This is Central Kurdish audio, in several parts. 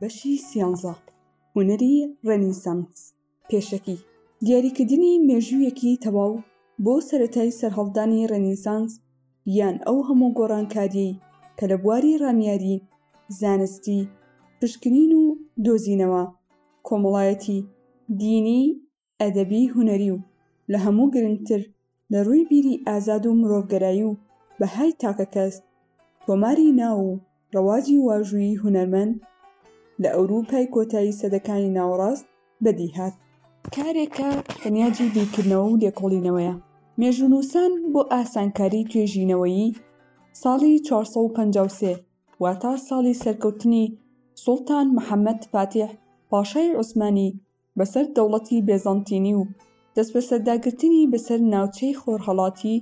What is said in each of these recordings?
بەشی سیانزە هوەری ڕێنیسانس پێشەکی دیاریکردنی مێژوویەکی تەواو بۆ سەتای سەرهەڵدانی ڕێنیسانس یان ئەو هەموو گۆڕانکاریی کە لە بواری ڕامیاری زانستی پشکنین و دۆزینەوە کۆمەڵایەتی دینی ئەدەبی هونەری و لە هەموو گرنگتر لە ڕووی بیری ئازاد و مرۆڤگەرایی و بەهای تاکەکەس، تۆماری ناو و ڕەواجی واژووی هونەرمەند لە ئەورووپای کۆتایی سەدەکانی ناوەڕاست بەدی هات. کارێک کە تەنیا جێی بیرکردنەوە و لێکۆڵینەوەیە. مێژوونووسان بۆ ئاسانکاریی توێژینەوەیی، ساڵی چوار سەد و پەنجا و سێ واتە ساڵی سەرکەوتنی سوڵتان محەمەد فاتیح پاشای عوسمانی، بەسەر دەوڵەتی بێزەنتینی و دەستبەسەرداگرتنی بەسەر ناوچەی خۆرهەڵاتی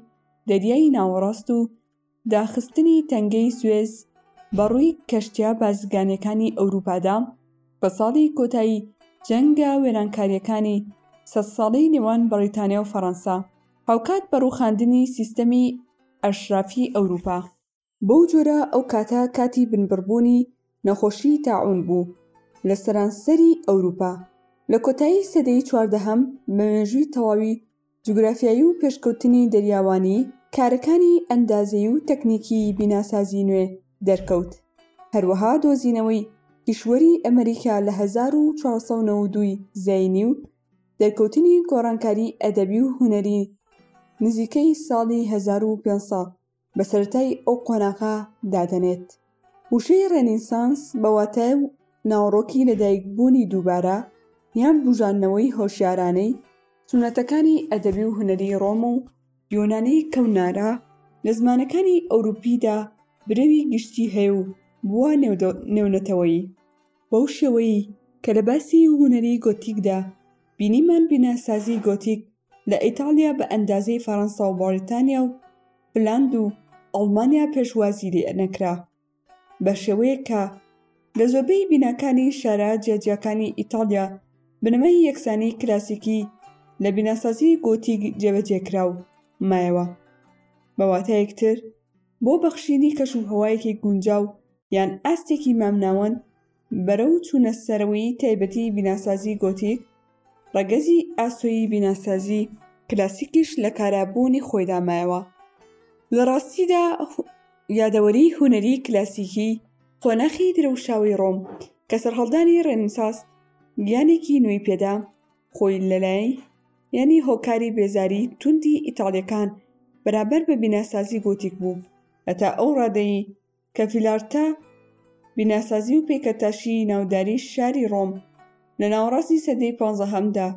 دەریای ناوەڕاست و داخستنی تەنگەی سوێز بە ڕووی کەشتیە بازرگانیەکانی ئەوروپادا بە ساڵی کۆتایی جەنگە وێرانکاریەکانی سەد ساڵەی نێوان بەڕیتانیا و فەڕەنسا هاوکات بە ڕووخاندنی سیستەمی ئەشرافی ئەوروپا. بەو جۆرە ئەو کاتە کاتی بنبڕبوونی نەخۆشیی تاعوون بوو لە سەرانسەری ئەورووپا. لە کۆتایی سەدەی چواردەهەم بە مێژووی تەواوی جوگرافیایی و پێشکەوتنی دەریاوانی، کارەکانی ئەندازەیی و تەکنیکیی بیناسازی نوێ دەرکەوت. هەروەها دۆزینەوەی کیشوەری ئەمەریکا لە هەزار و چوار سەد و نەوەد و دوو زایینی و دەرکەوتنی گۆڕانکاریی ئەدەبی و هونەری نزیکەی ساڵی هەزار و پێنج سەد، بە سەرەتای ئەو قۆناغە دادەنێت. وشەی ڕێنیسانس بە واتای و ناوەڕۆکی لەدایکبوونی دووبارە یان بووژاندنەوەی هۆشیارانەی، سوننەتەکانی ئەدەبی و هونەری ڕۆم و یۆنانی کەونارا لە زمانەکانی ئەوروپیدا برەوی گشتی هەیە و بووە نێونەتەوەیی، بەو شێوەیی کە لە باسی هونەری گۆتیکدا بینیمان بیناسازی گۆتیک، لە ئیتاڵیا بە ئەندازەی فەرەنسا و بەڕیتانیا و فنلاند و ئەڵمانیا پێشوازی لێ نەکرا بە شێوەیەک کە لە زۆربەی بیناکانی شارە جیاجیاکانی ئیتاڵیا بنەمای یەکسانی کلاسیکی لە بیناسازی گۆتیک جێبەجێ کرا و مایەوە بە واتایەکتر بۆ بەخشینی کەشوهەوایەکی گونجاو یان ئاستێکی مامناوەند بەرەو چوونە سەرەوەی تایبەتی بیناسازی گۆتیک، ڕەگەزی ئاسۆیی بیناسازی کلاسیکیش لە کارا بوونی خۆیدا مایەوە. لە ڕاستیدا یادەوەریی هونەریی کلاسیکی قۆناخی درەوشاوەی ڕۆم کە سەرهەڵدانی ڕێنساس گیانێکی نوێی پێدا، خۆی لەلایەنی هۆکاری بێزاری توندی ئیتاڵییەکان بەرامبەر بە بیناسازی گۆتیک بوو، هەتا ئەو ڕادەی، کەڤیلارتا، بیناسازی و پەیکەرتاشیی ناوداری شاری ڕۆم لە ناوەڕاستی سەدەی پانزەهەمدا،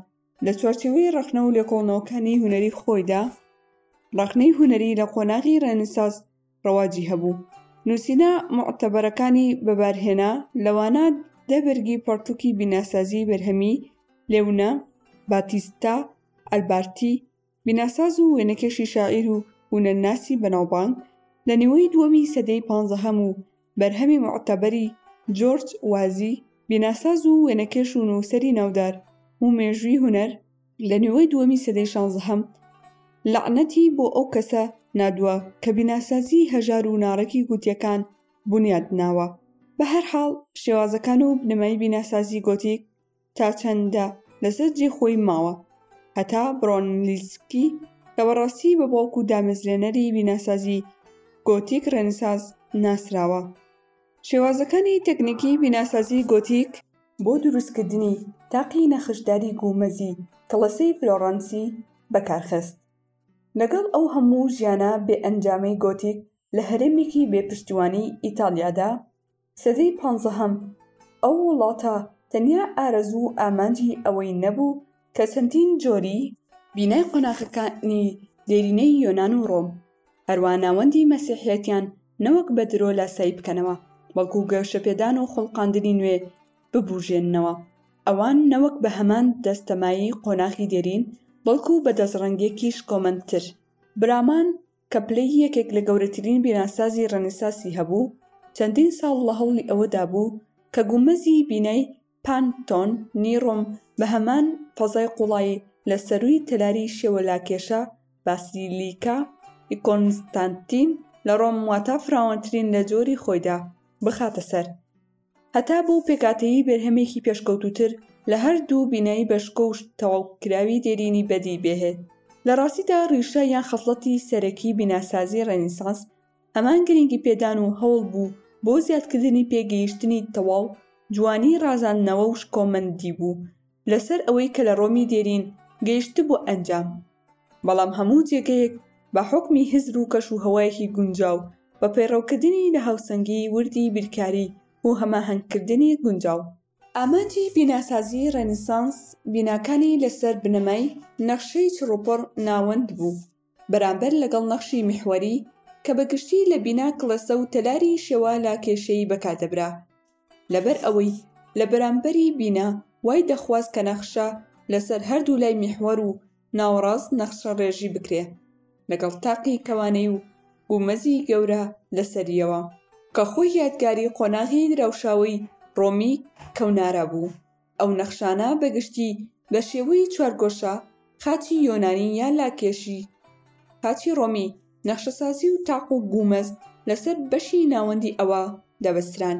لە چوارچێوەی ڕەخنە و لێکۆڵنەوەکانی هونەری خۆیدا، ڕەخنەی هونەری لە قۆناغی ڕێنساس ڕەواجی هەبوو. نووسینە موعتەبەرەکانی بەبارهێنا، لەوانە دە بەرگی پەڕتووکی بیناسازیی بەرهەمی، لێونە، باتیستا، ئەلبارتی، بیناساز و وێنەکێشی شاعیر و هونەرناسی بەناوبانگ لە نیوەی دووەمی سەدەی پانزەهەم و بەرهەمی موعتەبەری، جۆرج وازی، بیناساز و وێنەکێش و نووسەری ناودار و مێژووی هونەر لە نیوەی دووەمی سەدەی شانزەهەم، لەعنەتی بۆ ئەو کەسە نادووە کە بیناسازیی هەژار و ناڕێکی گۆتییەکان بونیاد ناوە. بەهەرحاڵ، شێوازەکان و بنەمای بیناسازیی گۆتیک، تا چەندە لە سەر جێ خۆی ماوە هەتا برۆنلیسکی کە بە ڕاستی بە باوک و دامەزرێنەری بیناسازی گۆتیک ڕێنساس ناسراوە شێوازەکانی تەکنیکی بیناسازی گۆتیک بۆ دروست کردنی تاقی نەخشداری گومەزی کڵێسەی فلۆڕەنسی بە کار خست. لەگەڵ ئەو هەموو ژیانە بێ ئەنجامەی گۆتیک لە هەرێمێکی بێ پشتیوانی ئیتاڵیادا، سەدەی پانزەهەم ئەو وڵاتە تەنیا ئارەزوو و ئامانجی ئەوەی نەبوو کە چەندین جۆری بینای قۆناغەکانی دێرینەی یۆنان و ڕۆم هەروا ناوەندی مەسیحیەتیان نەوەک بە درۆ لاسایی بکەنەوە بەڵکو گەوشەپێدان و خوڵقاندنی نوێ ببوژێننەوە ئەوان نەوەک بە هەمان دەستەمایی قۆناغی دێرین بەڵکو بە دەستڕەنگێکی شکۆمەندتر برامان کە پلەی یەکێک لە گەورەترین بیناسازی ڕێنیساسی هەبوو، چەندین ساڵ لە هەوڵی ئەوەدا بوو کە گومەزی بینای پانتۆن نی ڕۆم بە هەمان فەزای قوڵایی لە سەرووی تەلاری شێوەلاکێشە باسیلیکا ی کۆنستانتین لە ڕۆم واتە فراوانترین لە جۆری خۆیدا بخاتە سەر هەتا بەو پێکاتەیی بەرهەمێکی پێشکەوتووتر لە هەر دوو بینای بەشکۆ و تەواوکراوی دێرینی بەدی بێهێت. لە ڕاستیدا ڕیشە یان خەسڵەتی سەرەکی بیناسازی ڕێنیسانس هەمان گرینگی پێدان و هەوڵ بوو بۆ زیادکردنی پێگەیشتنی تەواو، جوانی، ڕازاندنەوە و شکۆمەندی بوو، لەسەر ئەوەی کە لە ڕۆمی دێرین گەیشتبووە ئەنجام، بەڵام هەموو جێگەیەک بە حوکمی هزر و کەش و هەوایەکی گونجاو بە پەیڕەوکردنی لە هاوسەنگی وردی بیرکاری و هەماهەنگکردنی گونجاو. ئامانجی بیناسازی ڕێنیسانس بیناکانی لەسەر بنەمای نەخشەی چڕوپڕ ناوەند بوو. بەرامبەر لەگەڵ نەخشی میحوەری کە بە گشتی لە بینا کڵێسە و تەلاری شێوالا کێشەیی بەکار دەبرا لەبەر ئەوەی لە بەرامبەری بینا وای دەخواست کە نەخشە لەسەر هەردوو لای میحوەر و ناوەڕاست نەخشەڕێژی بکرێ لەگەڵ تاقی کەوانەی و گومەزی گەورە لەسەریەوە کە خۆی یادگاری قۆناغی دراوشاوەی ڕۆمی کەونارا بوو. ئەو نەخشانە بە گشتی بە شێوەی چوارگۆشە، خاچی یۆنانی یا لاکێشی خاچی ڕۆمی، نەخشەسازی و تاق و گومەز لەسەر بەشی ناوەندی ئەوە دەبەستران.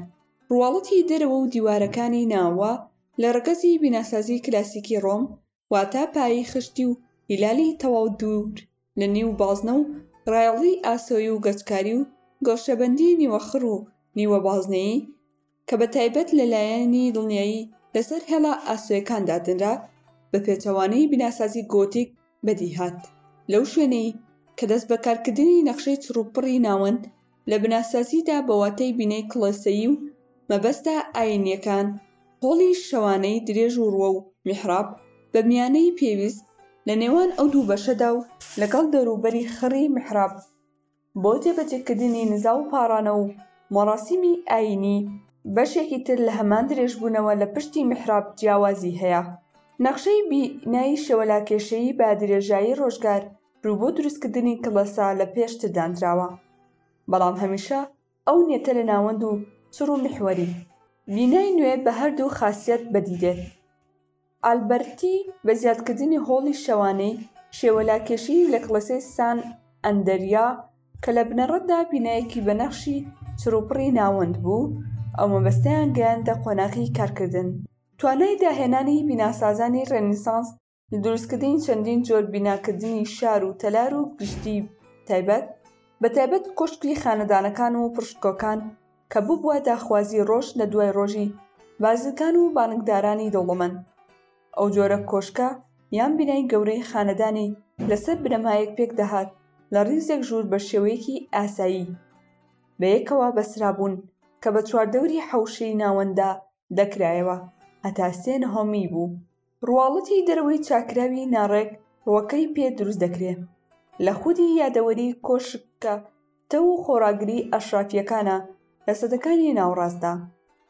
ڕواڵەتی دەرەوە و دیوارەکانی ناوەوە لە ڕەگەزی بیناسازی کلاسیکی ڕۆم واتا پایی خشتی و هیلالی تەواو دوور لە نیو بازنە و ڕایەڵی ئاسۆیی و گەچکاری و گۆشەبەندی نیوە خڕ و نیوە بازنەیی کە بە تایبەت لە لایەنی دڵنیایی لە سەر هێڵە ئاسۆیەکان دادەنرا بە پێچەوانەی بیناسازی گۆتیک بەدی هات لەو شوێنەی کە دەست بە کارکردنی نەخشەی چڕوپڕی ناوەند لە بناسازیدا بە واتای بینای کڵێسەیی و مەبەستە ئایینییەکان، هۆڵی شەوانەی درێژ و ڕوە و میحراب، بە میانەی پێویست لە نێوان ئەو دوو بەشەدا و لەگەڵ دەوروبەری خڕی میحراب، بۆ جێبەجێکردنی نزا و پاڕانە و مەڕاسیمی ئایینی، بەشێکی تر لە هەمان درێژبوونەوە لە پشتی میحراب جیاوازی هەیە. نەخشەی بینای شەوەلاکێشەیی بە درێژایی ڕۆژگار ڕوو بۆ دروستکردنی کڵەسا لە پێشتر دانراوە بەڵام هەمیشە ئەو نیەتە لە ناوەند و چڕ و محوەری بینای نوێ بە هەردوو خاسیەت بەدی دێت ئالبەرتی بە زیادکردنی هۆڵی شەوانەی شێوەلاکێشی لە کڵەسەی سان ئەندەریا کە لە بنەڕەتدا بینایەکی بە نەخشی چڕوپڕی ناوەند بوو ئەو مەبەستیان گەیاندە قۆناغی کارکردن توانای داهێنانی بیناسازانی ڕێنیسانس دروستکردنی چەندین جۆر بیناکردنی شار و تەلار و گشتی تایبەت بە تایبەت کۆشکی خانەدانەکان و پڕشتکۆکان کە ببووە داخوازی ڕۆژ لە دوای ڕۆژی بازرگان و بانکدارانی دەوڵەمەند ئەو جۆرە کۆشکە یان بینای گەورەی خانەدانی لەسەر بنەمایەک پێک دەهات لە ڕیزێک ژوور بە شێوەیەکی ئاسایی بەیەکەوە بەسترابوون کە بە چواردەوری حەوشەی ناوەنددا دەکرایەوە هەتا سێ نهۆمی بوو. ڕواڵەتی دەرەوەی چاککراوی ناڕێک ڕووەکەی پێ دروست دەکرێ لە خودی یادەوەری کۆشک کە تە و خۆڕاگری ئەشرافییەکانە لە سەدەکانی ناوەڕاستدا.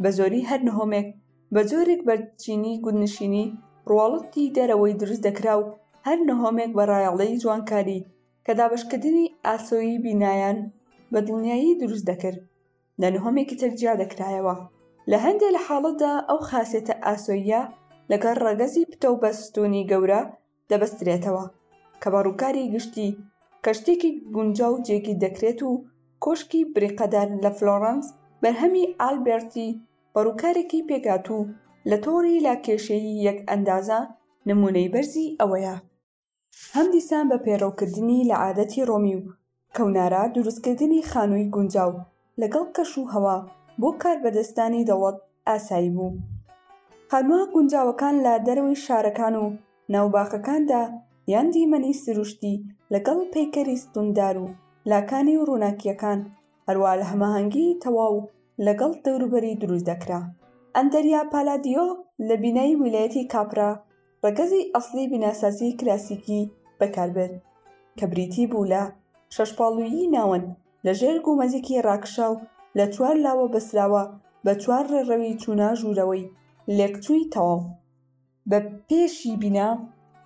بە زۆری هەر نهۆمێک بە جۆرێک بەردچینی گوندنشینی ڕواڵەتی دەرەوەی دروست دەکرا و هەر نهۆمێک بە ڕایەڵەی جوانکاری کە دابەشکردنی ئاسۆیی بینایان بە دڵنیایی دروست دەکرد. لە نهۆمێکی تر جیا دەکرایەوە لە هەندێ لە حاڵەتدا ئەو خاسێتە ئاسۆییە لەگەڵ ڕەگەزی پتەو بە ستونی گەورە دەبەسترێتەوە کە بە ڕووکاری گشتی کەشتێکی گونجاو جێگیر دەکرێت و کۆشکی بریقەدار لە فلۆڕەنس بەرهەمی ئالبێرتی بە ڕووکارێکی پێکهاتوو لە تۆڕی لاکێشەیی یەک ئەندازە نموونەی بەرزی ئەوەیە. هەم دیسان بە پەیڕەوکردنی لە عادەتی ڕۆمی و کەونارا دروستکردنی خانووی گونجاو لەگەڵ کەش و هەوا بۆ کاربەدەستانی دەوڵەت ئاسایی بوو. خانووە گونجاوەکان لە دەرەوەی شارەکان و ناو باخەکاندا یان دیمەنی سروشتی لەگەڵ پەیکەری ستووندار و لاکانی و ڕووناکییەکان هەروا لە هەماهەنگیی تەواو لەگەڵ دەوروبەری دروست دەکرا. ئەندریا پالادیۆ لە بینای ویلایەتی کاپرا، ڕەگەزی ئەسلی بیناسازی کلاسیکی بەکاربێت کە بریتی بوو لە شەشپاڵویی ناوەند لە ژێر گومەزێکی ڕاکشاو لە چوار لاوە بەسراوە بە چوار ڕێڕەوی چونا ژوورەوەی لێکچووی تەواو بە پێشی بینا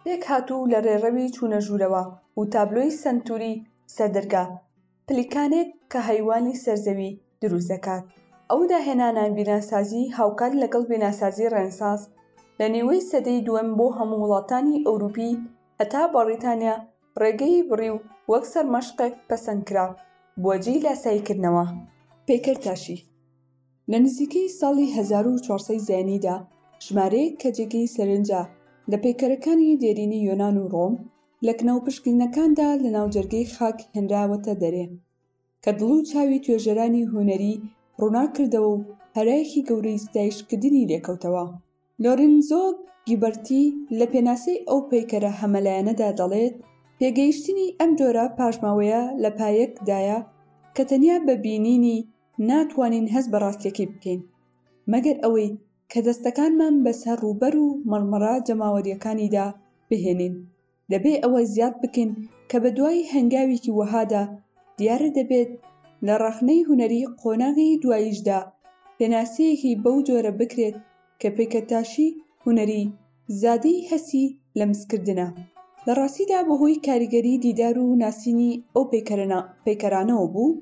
پێکهاتوو لە ڕێڕەوی چوونە ژوورەوە و تابلۆی سەنتووری سەر دەرگا پلیکانێک کە هەیوانی سەرزەوی دروست دەکات ئەو داهێنانە بیناسازی هاوکات لەگەڵ بیناسازی ڕێنساس لە نیوەی سەدەی دووەم بۆ هەموو وڵاتانی ئەوروپی هەتا بەڕیتانیا ڕێگەی بڕی و وەک سەرمەشقێک پەسەند کرا بۆ جێی لاساییکردنەوە پەیکەر تاشی لە نزیکەی ساڵی 1400ی زایینیدا ژمارەیەک کە جێگەی سەرنجە لە پەیکەرەکانی دێرینی یۆنان و ڕۆم، لە کنەوە پشکنینەکاندا لە ناوجەرگەی خاک هێنراوەتە دەرێ کە دڵ و چاوی توێژەرانی هونەری ڕووناک کردەوە و هەرایەکی گەورەی ستایشکردنی لێکەوتەوە. لۆرێنزۆ گیبەرتی لە پێناسەی ئەو پەیکەرە هەمەلایەنەدا دەڵێت، پێگەیشتنی ئەم جۆرە پاشماوەیە لە پایەک دایە کە تەنیا بە بینینی ناتوانین هەست بە ڕاستیەکەی بکەین مەگەر ئەوەی کە دەستەکانمان بەسەر ڕووبەر و مەڕمەڕە جەماوەرییەکانیدا بهێنین، دەبێ ئەوە زیاد بکەین کە بە دوای هەنگاوێکی وەهادا دیارە دەبێت لە ڕەخنەی هونەری قۆناغی دواییشدا پێناسەیەکی بەو جۆرە بکرێت کە پێکەتاشی هونەری زادەی هەستی لەمسکردنە. لە ڕاستیدا بەهۆی کاریگەری دیدار و ناسینی ئەو پەیکەرانەوە بوو،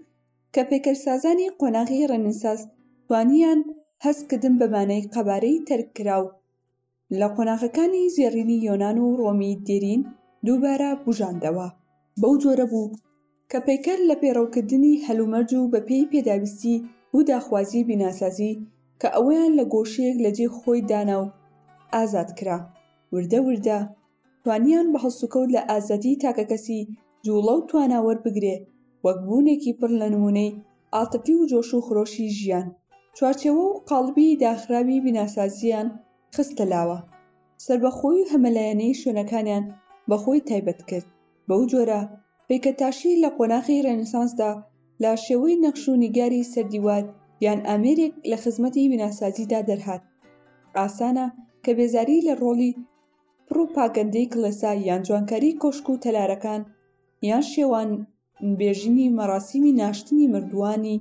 کە پەیکەرسازانی قۆناغی ڕێنساس توانیان هەست کردن بە مانای قەبارەی تەرک کراو لە قۆناغەکانی زێڕینی یۆنان و ڕۆمی دێرین دووبارە بوژاندەوە. بەو جۆرە بوو کە پەیکەر لە پەیڕەو کردنی هەلومەرج و بە پێی پێداویستی و داخوازی بیناسازی کە ئەویان لە گۆشەیەک لە جێ خۆی دانا و ئازاد کرا وردە وردە توانیان بە هەڵسوکەوت لە ئازادیی تاکەکەسی جووڵە و توانا وەربگرێ وەک بوونێکی پڕ لە نموونەی عاتفی و جۆش و خرۆشی ژیان، چوارچێوە و قاڵبی داخراوی بیناسازییان خستە لاوە، سەربەخۆیی و هەمەلایەنەی شوێنەکانیان بە خۆی تایبەت کرد، بەو جۆرە پیکەتاشی لە قۆناخی ڕێنسانسدا لە شێوەی نەخش و نیگاری سەر دیوار یان ئامێرێک لە خزمەتی بیناسازیدا دەرهات. ئاسانە کە بێزاری لە ڕۆڵی. پڕوپاگەندەی کڵێسا یان جوانکاریی کۆشک و تەلارەکان یان شێوانبێژیی مەراسیمی ناشتنی مردووانی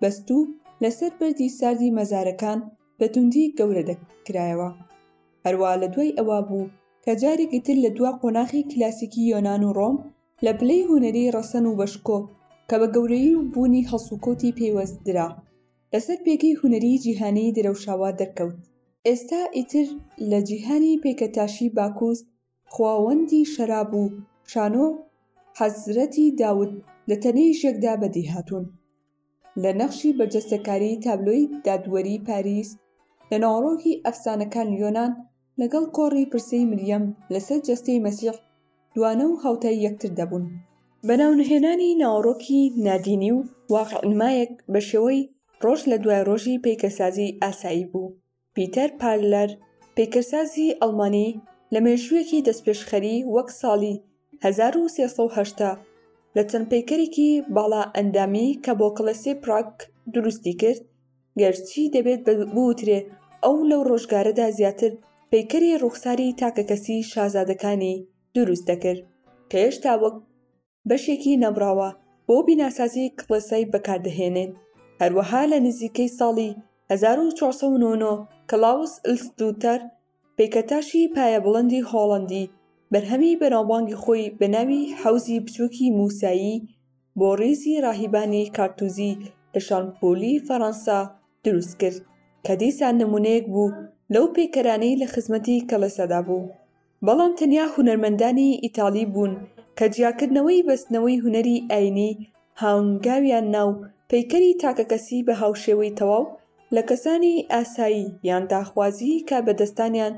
بەستوو لەسەر بەردی ساردی مەزارەکان بە توندی گەورە دەکرایەوە، هەروا لە دوای ئەوە بوو کە جارێکی تر لە دوا قۆناغی کلاسیکی یۆنان و ڕۆم لە پلەی هونەریی ڕەسەن و بەشکۆ کە بە گەورەیی و بوونی هەڵسوکەوتی پێیوەست درا، لەسەر پێگەی هونەریی جیهانیی درەوشاوا دەرکەوت. ئێستا ئیتر لە جیهانی پێکەتاشی باکوس، خواوەندی شەراب و شانۆ حەزرەتی داود لە تەنیش یەکدا بەدی هاتوون. لە نەخشی بەرجەستەکاریی تابلۆی دادوەریی پاریس، لە ناوەڕۆکی ئەفسانەکانی یۆنان، لەگەڵ کۆڕی پرسەی مریەم لەسەر جەستەی مەسیح دوانە و هاوتای یەکتر دەبوون. بەناونەهێنانی ناوەڕۆکی نادینی و واقیعنمایەک بە شێوەی ڕۆژ لە دوای ڕۆژی پەیکەرسازی ئاسایی بوو. پیتەر پارلەر، پەیکەرسازی ئەڵمانی لە مێژوویەکی دەستپێشخەری وەک ساڵی هەزار و سێ سەد و هەشتا لە چەند پەیکەرێکی باڵا ئەندامی کە بۆ کڵێسەی پراگ دروستی کرد، گەرچی دەبێت بوترێ ئەو لەو ڕۆژگارەدا زیاتر پەیکەری ڕوخساری تاکەکەسی شازادەکانی دروست دەکرد کە هێشتا وەک بەشێکی نەبڕاوە بۆ بیناسازی کڵێسای بەکاردەهێنێن هەروەها لە نزیکەی ساڵی 1499 کڵاوس ئلسدوتەر پێکەتاشی پایە بڵندی هۆڵەندی بەرهەمی بەناوبانگی خۆی بە ناوی حەوزی بچووکی مووسایی بۆ ڕیزی ڕاهیبانی کارتوزی لە شانپۆلی فەڕەنسا دروست کرد کە دیسان نموونەیەک بوو لەو پەیکەرانەی لە خزمەتی کڵێسادا بوو بەڵام تەنیا هونەرمەندانی ئیتاڵی بوون کە جیاکردنەوەی بەستنەوەی هونەری ئایینی هاونگاویان ناو پەیکەری تاکەکەسی بە هاوشێوەی تەواو لە کەسانی ئاسایی یان داخوازی کاربەدەستانیان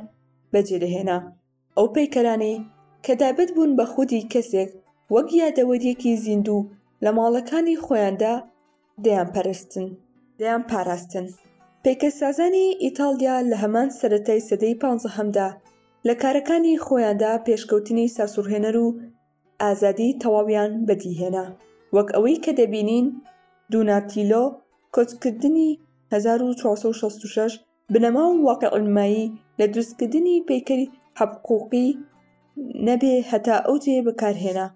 بە جێ دەهێنا. ئەو پەیکەرانەی کە دابەت بوون بە خودی کەسێک وەک یادەوەریەکی زیندوو لە ماڵەکانی خۆیاندا دەیان پەرستن. دەیان پاراستن. پەیکەرسازانی ئیتاڵیا لە هەمان سەرەتای سەدەی پانزەهەمدا لە کارەکانی خۆیاندا پێشکەوتنی ساسوڕهێنەر و ئازادی تەواویان بەدیهێنا، وەک ئەوەی کە دەبینین دوناتیلۆ کۆچکردنی هەزار و چوار سەد و شەست و شەش بنەما و واقیعنمایی لە دروستکردنی پەیکەری حەبقوقی نەبێ هەتا ئەوجێ بەکارهێنا،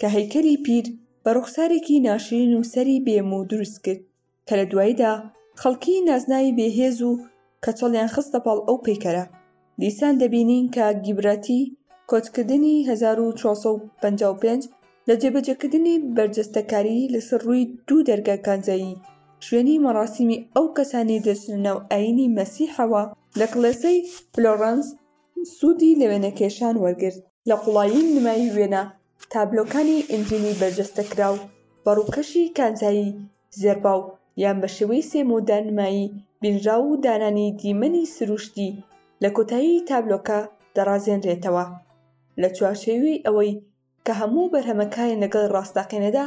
کە هەیکەلی پیر بە ڕوخسارێکی ناشرین و سەری بێ موو دروستکرد. کە لە دواییدا خەڵکی نازناوی بێ هێز و کەچەڵیان خستە پاڵ ئەو پەیکەرە، دیسان دەبینین کە گیبراتی کۆچکردنی هەزار و چوار سەد و پەنجا و پێنج لە جێبەجێکردنی بەرجەستەکاری لەسەر ڕووی دوو دەرگای کانزایی شوێنی مەڕاسیمی ئەو کەسانەی دەچنە ناو ئایینی مەسیحەوە لە کڵێسەی فلۆڕەنس سوودی لە وێنەکێشان وەرگرت. لە قوڵایی نمای وێنە تابلۆکانی ئینجیلی بەرجەستەکراو بە ڕووکەشی کانتایی زێڕباو یان بە شێوەی سێ مۆدە نمایی بینراو و دانانی دیمەنی سرووشتی لە کۆتایی تابلۆکە دەڕازێنرێتەوە لە چوارچێوی ئەوەی کە هەموو بەرهەمەکانی لەگەڵ ڕاستەقینەدا